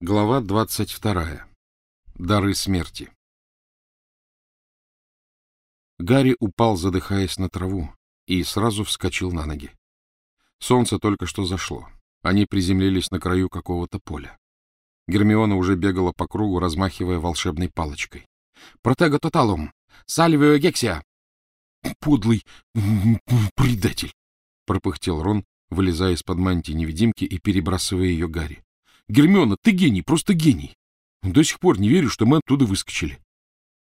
Глава двадцать вторая. Дары смерти. Гарри упал, задыхаясь на траву, и сразу вскочил на ноги. Солнце только что зашло. Они приземлились на краю какого-то поля. Гермиона уже бегала по кругу, размахивая волшебной палочкой. «Протего тоталум! Сальвио гексия!» «Подлый предатель!» — пропыхтел Рон, вылезая из-под мантии невидимки и перебрасывая ее Гарри. Гермиона, ты гений, просто гений. До сих пор не верю, что мы оттуда выскочили.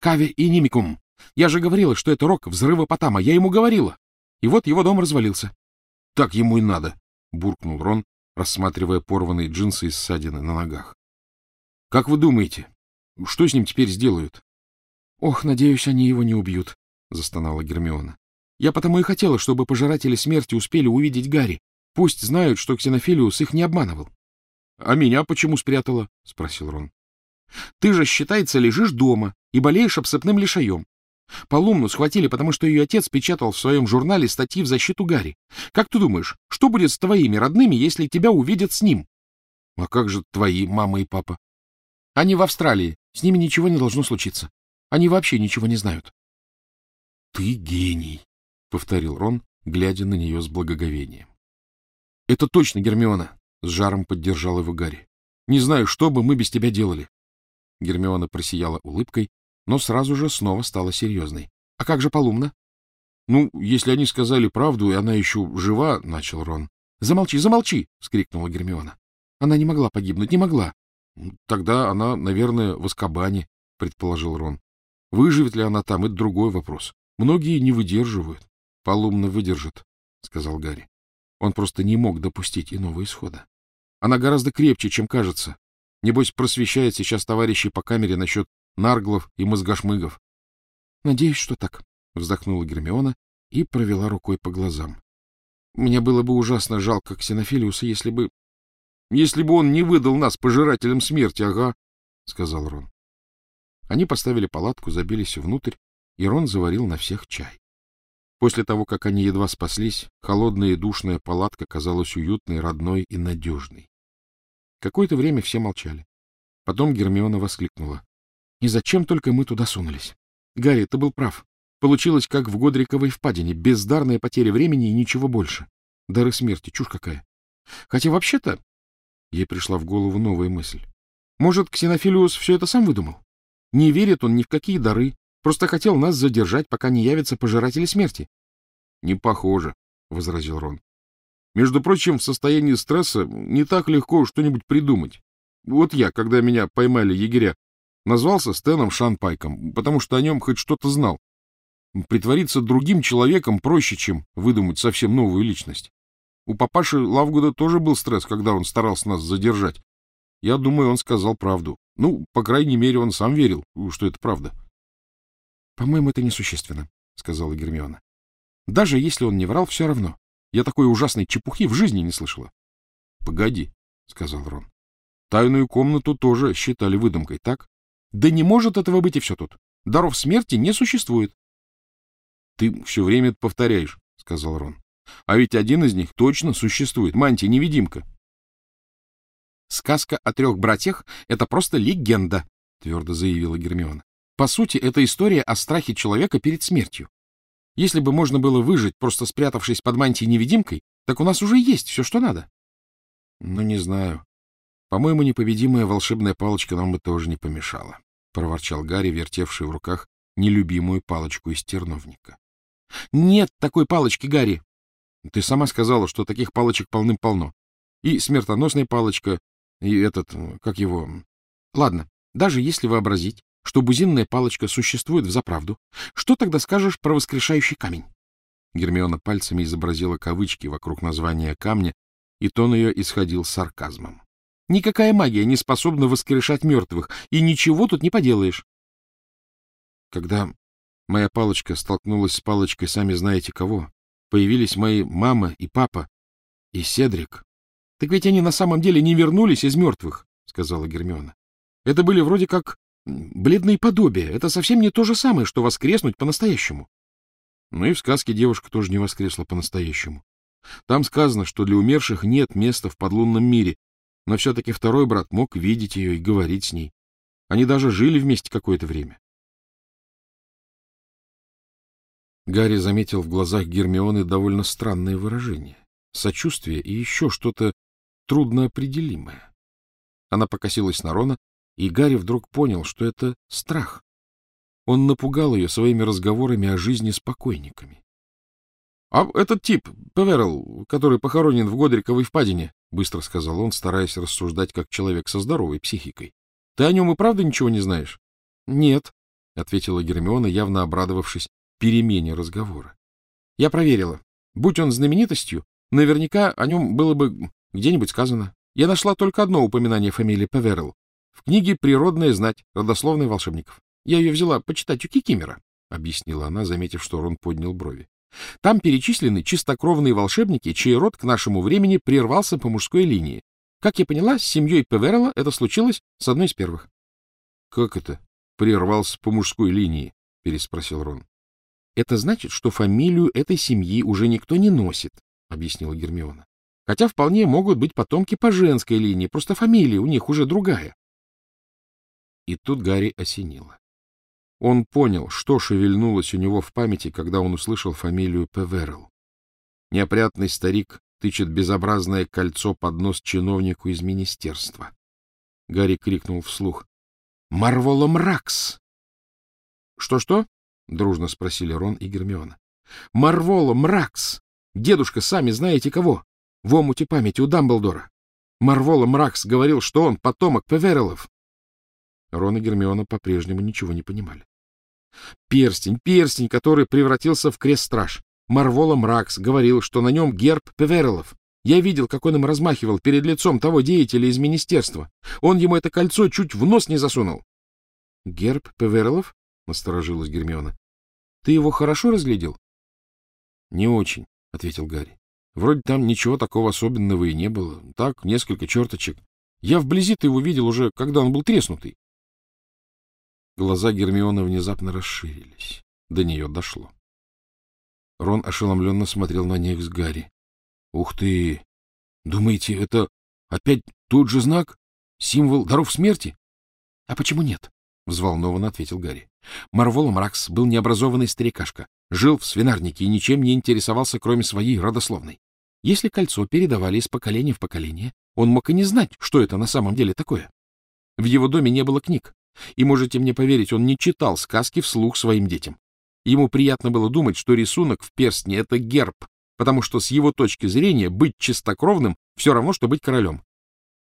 Кави и Нимикум. Я же говорила, что это рок взрыва Потама. Я ему говорила. И вот его дом развалился. Так ему и надо, буркнул Рон, рассматривая порванные джинсы и ссадины на ногах. Как вы думаете, что с ним теперь сделают? Ох, надеюсь, они его не убьют, застонала Гермиона. Я потому и хотела, чтобы пожиратели смерти успели увидеть Гарри. Пусть знают, что Ксенофилиус их не обманывал. — А меня почему спрятала? — спросил Рон. — Ты же, считается, лежишь дома и болеешь обсыпным лишаем. Полумну схватили, потому что ее отец печатал в своем журнале статьи в защиту Гарри. Как ты думаешь, что будет с твоими родными, если тебя увидят с ним? — А как же твои мама и папа? — Они в Австралии. С ними ничего не должно случиться. Они вообще ничего не знают. — Ты гений, — повторил Рон, глядя на нее с благоговением. — Это точно, Гермиона. — с жаром поддержал его Гарри. — Не знаю, что бы мы без тебя делали. Гермиона просияла улыбкой, но сразу же снова стала серьезной. — А как же Полумна? — Ну, если они сказали правду, и она еще жива, — начал Рон. — Замолчи, замолчи! — вскрикнула Гермиона. — Она не могла погибнуть, не могла. — Тогда она, наверное, в Аскабане, — предположил Рон. — Выживет ли она там, это другой вопрос. Многие не выдерживают. — Полумна выдержит, — сказал Гарри. Он просто не мог допустить иного исхода. Она гораздо крепче, чем кажется. Небось, просвещает сейчас товарищей по камере насчет нарглов и мозгошмыгов. — Надеюсь, что так, — вздохнула Гермиона и провела рукой по глазам. — Мне было бы ужасно жалко Ксенофилиуса, если бы... — Если бы он не выдал нас пожирателям смерти, ага, — сказал Рон. Они поставили палатку, забились внутрь, и Рон заварил на всех чай. После того, как они едва спаслись, холодная и душная палатка казалась уютной, родной и надежной. Какое-то время все молчали. Потом Гермиона воскликнула. — И зачем только мы туда сунулись? Гарри, ты был прав. Получилось, как в Годриковой впадине, бездарная потеря времени и ничего больше. Дары смерти, чушь какая. Хотя вообще-то... Ей пришла в голову новая мысль. Может, Ксенофилиус все это сам выдумал? Не верит он ни в какие дары, просто хотел нас задержать, пока не явятся пожиратели смерти. — Не похоже, — возразил Рон. Между прочим, в состоянии стресса не так легко что-нибудь придумать. Вот я, когда меня поймали егеря, назвался Стэном Шанпайком, потому что о нем хоть что-то знал. Притвориться другим человеком проще, чем выдумать совсем новую личность. У папаши Лавгуда тоже был стресс, когда он старался нас задержать. Я думаю, он сказал правду. Ну, по крайней мере, он сам верил, что это правда. — По-моему, это несущественно, — сказала Гермиона. — Даже если он не врал, все равно. Я такой ужасной чепухи в жизни не слышала. — Погоди, — сказал Рон. — Тайную комнату тоже считали выдумкой, так? — Да не может этого быть и все тут. Даров смерти не существует. — Ты все время это повторяешь, — сказал Рон. — А ведь один из них точно существует, мантия-невидимка. — Сказка о трех братьях — это просто легенда, — твердо заявила Гермиона. По сути, это история о страхе человека перед смертью. Если бы можно было выжить, просто спрятавшись под мантией-невидимкой, так у нас уже есть все, что надо. Ну, не знаю. По-моему, непобедимая волшебная палочка нам бы тоже не помешала, — проворчал Гарри, вертевший в руках нелюбимую палочку из терновника. — Нет такой палочки, Гарри! Ты сама сказала, что таких палочек полным-полно. И смертоносная палочка, и этот, как его... Ладно, даже если вообразить, что бузинная палочка существует в заправду, что тогда скажешь про воскрешающий камень? Гермиона пальцами изобразила кавычки вокруг названия камня, и тон ее исходил сарказмом. Никакая магия не способна воскрешать мертвых, и ничего тут не поделаешь. Когда моя палочка столкнулась с палочкой сами знаете кого, появились мои мама и папа и Седрик. Так ведь они на самом деле не вернулись из мертвых, — сказала Гермиона. Это были вроде как Бледные подобия — это совсем не то же самое, что воскреснуть по-настоящему. Ну и в сказке девушка тоже не воскресла по-настоящему. Там сказано, что для умерших нет места в подлунном мире, но все-таки второй брат мог видеть ее и говорить с ней. Они даже жили вместе какое-то время. Гарри заметил в глазах Гермионы довольно странное выражение. Сочувствие и еще что-то трудноопределимое. Она покосилась на Рона, и Гарри вдруг понял, что это страх. Он напугал ее своими разговорами о жизни с покойниками. — А этот тип, Певерл, который похоронен в Годриковой впадине, — быстро сказал он, стараясь рассуждать как человек со здоровой психикой. — Ты о нем и правда ничего не знаешь? — Нет, — ответила Гермиона, явно обрадовавшись перемене разговора. — Я проверила. Будь он знаменитостью, наверняка о нем было бы где-нибудь сказано. Я нашла только одно упоминание фамилии Певерл в книге «Природная знать. Родословная волшебников». Я ее взяла почитать у Кикимера, — объяснила она, заметив, что Рон поднял брови. Там перечислены чистокровные волшебники, чей род к нашему времени прервался по мужской линии. Как я поняла, с семьей Певерла это случилось с одной из первых. — Как это? Прервался по мужской линии? — переспросил Рон. — Это значит, что фамилию этой семьи уже никто не носит, — объяснила Гермиона. Хотя вполне могут быть потомки по женской линии, просто фамилия у них уже другая. И тут Гарри осенило. Он понял, что шевельнулось у него в памяти, когда он услышал фамилию Певерл. Неопрятный старик тычет безобразное кольцо под нос чиновнику из министерства. Гарри крикнул вслух. — Марвола Мракс! «Что — Что-что? — дружно спросили Рон и Гермиона. — Марвола Мракс! Дедушка, сами знаете кого? В омуте памяти у Дамблдора. Марвола Мракс говорил, что он потомок Певерелов. Рон и Гермиона по-прежнему ничего не понимали. Перстень, перстень, который превратился в крест-страж. Марвола Мракс говорил, что на нем герб Певерелов. Я видел, как он им размахивал перед лицом того деятеля из министерства. Он ему это кольцо чуть в нос не засунул. — Герб Певерелов? — насторожилась Гермиона. — Ты его хорошо разглядел? — Не очень, — ответил Гарри. — Вроде там ничего такого особенного и не было. Так, несколько черточек. Я вблизи-то его видел уже, когда он был треснутый. Глаза Гермионы внезапно расширились. До нее дошло. Рон ошеломленно смотрел на них с Гарри. — Ух ты! Думаете, это опять тот же знак? Символ даров смерти? — А почему нет? — взволнованно ответил Гарри. Марвола Мракс был необразованный старикашка, жил в свинарнике и ничем не интересовался, кроме своей родословной. Если кольцо передавали из поколения в поколение, он мог и не знать, что это на самом деле такое. В его доме не было книг, и можете мне поверить, он не читал сказки вслух своим детям. Ему приятно было думать, что рисунок в перстне — это герб, потому что с его точки зрения быть чистокровным все равно, что быть королем.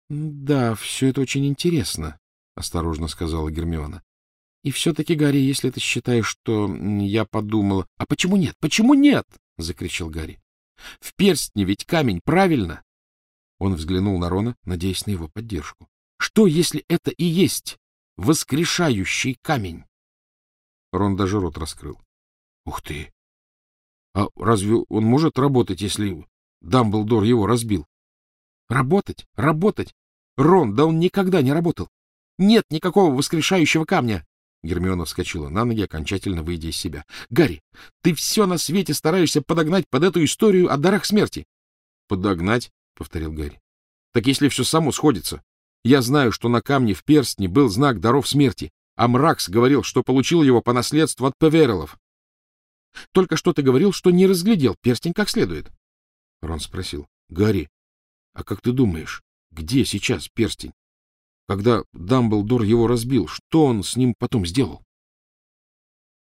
— Да, все это очень интересно, — осторожно сказала Гермиона. — И все-таки, Гарри, если ты считаешь, что я подумала... — А почему нет? Почему нет? — закричал Гарри. — В перстне ведь камень, правильно? Он взглянул на Рона, надеясь на его поддержку. — Что, если это и есть воскрешающий камень. Рон даже рот раскрыл. — Ух ты! А разве он может работать, если Дамблдор его разбил? — Работать? Работать? Рон, да он никогда не работал. Нет никакого воскрешающего камня. Гермиона вскочила на ноги, окончательно выйдя из себя. — Гарри, ты все на свете стараешься подогнать под эту историю о дарах смерти. — Подогнать? — повторил Гарри. — Так если все само сходится, я знаю, что на камне в перстне был знак даров смерти, а Мракс говорил, что получил его по наследству от Певерелов. Только что ты говорил, что не разглядел перстень как следует. Рон спросил. — Гарри, а как ты думаешь, где сейчас перстень? Когда Дамблдор его разбил, что он с ним потом сделал?